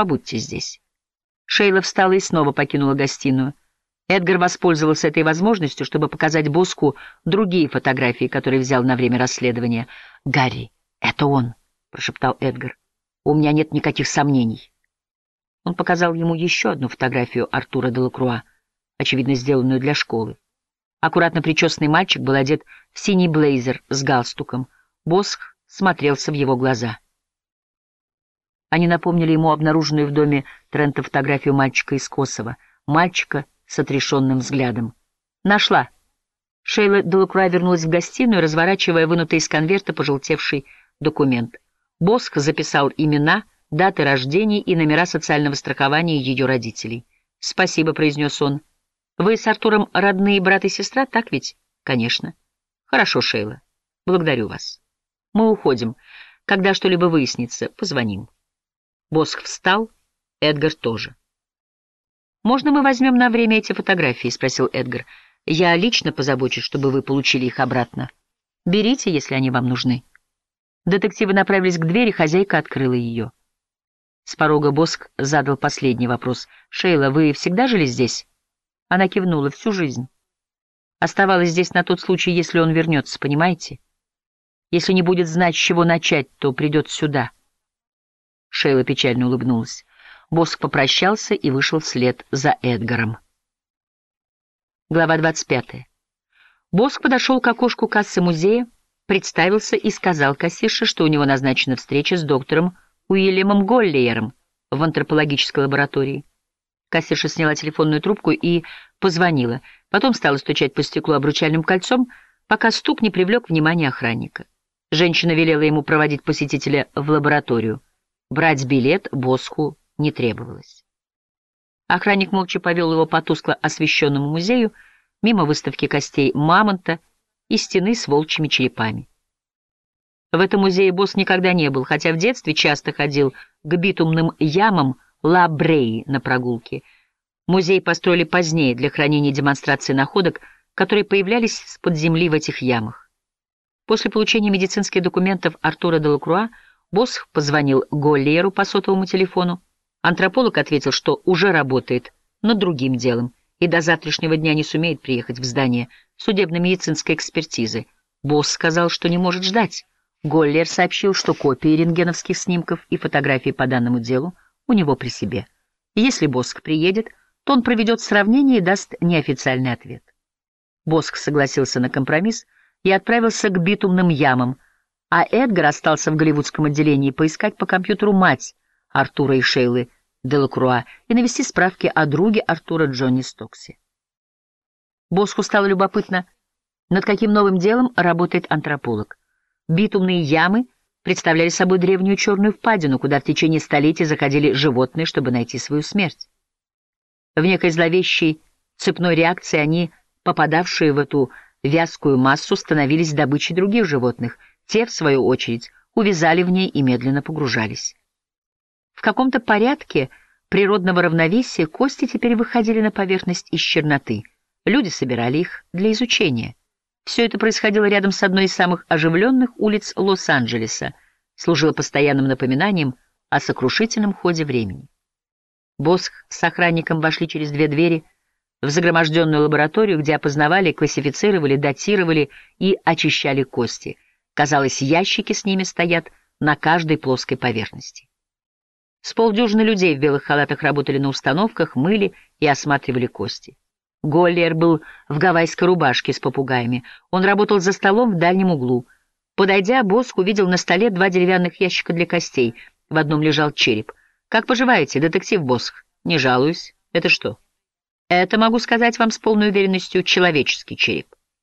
побудьте здесь». Шейла встала и снова покинула гостиную. Эдгар воспользовался этой возможностью, чтобы показать Боску другие фотографии, которые взял на время расследования. «Гарри, это он», — прошептал Эдгар. «У меня нет никаких сомнений». Он показал ему еще одну фотографию Артура Делакруа, очевидно, сделанную для школы. Аккуратно причесанный мальчик был одет в синий блейзер с галстуком. Босх смотрелся в его глаза. Они напомнили ему обнаруженную в доме Трента фотографию мальчика из Косово. Мальчика с отрешенным взглядом. «Нашла». Шейла Делакруа вернулась в гостиную, разворачивая вынутый из конверта пожелтевший документ. Босх записал имена, даты рождения и номера социального страхования ее родителей. «Спасибо», — произнес он. «Вы с Артуром родные брат и сестра, так ведь?» «Конечно». «Хорошо, Шейла. Благодарю вас. Мы уходим. Когда что-либо выяснится, позвоним». Босх встал, Эдгар тоже. «Можно мы возьмем на время эти фотографии?» — спросил Эдгар. «Я лично позабочусь, чтобы вы получили их обратно. Берите, если они вам нужны». Детективы направились к двери, хозяйка открыла ее. С порога Боск задал последний вопрос. «Шейла, вы всегда жили здесь?» Она кивнула всю жизнь. Оставалась здесь на тот случай, если он вернется, понимаете? Если не будет знать, с чего начать, то придет сюда. Шейла печально улыбнулась. Боск попрощался и вышел вслед за Эдгаром. Глава 25. Боск подошел к окошку кассы музея, представился и сказал кассирше, что у него назначена встреча с доктором Уильямом Голлиером в антропологической лаборатории. Кассирша сняла телефонную трубку и позвонила, потом стала стучать по стеклу обручальным кольцом, пока стук не привлек внимание охранника. Женщина велела ему проводить посетителя в лабораторию. Брать билет Боску не требовалось. Охранник молча повел его по тускло освещенному музею, мимо выставки костей мамонта и стены с волчьими черепами. В этом музее босс никогда не был, хотя в детстве часто ходил к битумным ямам Ла Бреи на прогулке. Музей построили позднее для хранения демонстрации находок, которые появлялись с-под земли в этих ямах. После получения медицинских документов Артура де Лакруа босс позвонил Голлиеру по сотовому телефону, Антрополог ответил, что уже работает над другим делом и до завтрашнего дня не сумеет приехать в здание судебно-медицинской экспертизы. Босс сказал, что не может ждать. Голлер сообщил, что копии рентгеновских снимков и фотографий по данному делу у него при себе. Если Боск приедет, то он проведет сравнение и даст неофициальный ответ. Боск согласился на компромисс и отправился к битумным ямам, а Эдгар остался в голливудском отделении поискать по компьютеру мать, Артура и Шейлы Делакруа и навести справки о друге Артура Джонни Стоксе. Боску стало любопытно, над каким новым делом работает антрополог. Битумные ямы представляли собой древнюю черную впадину, куда в течение столетий заходили животные, чтобы найти свою смерть. В некой зловещей цепной реакции они, попадавшие в эту вязкую массу, становились добычей других животных. Те, в свою очередь, увязали в ней и медленно погружались. В каком-то порядке природного равновесия кости теперь выходили на поверхность из черноты. Люди собирали их для изучения. Все это происходило рядом с одной из самых оживленных улиц Лос-Анджелеса, служило постоянным напоминанием о сокрушительном ходе времени. Босх с охранником вошли через две двери в загроможденную лабораторию, где опознавали, классифицировали, датировали и очищали кости. Казалось, ящики с ними стоят на каждой плоской поверхности. С полдюжины людей в белых халатах работали на установках, мыли и осматривали кости. Голлиер был в гавайской рубашке с попугаями. Он работал за столом в дальнем углу. Подойдя, Боск увидел на столе два деревянных ящика для костей. В одном лежал череп. «Как поживаете, детектив Боск?» «Не жалуюсь. Это что?» «Это, могу сказать вам с полной уверенностью, человеческий череп».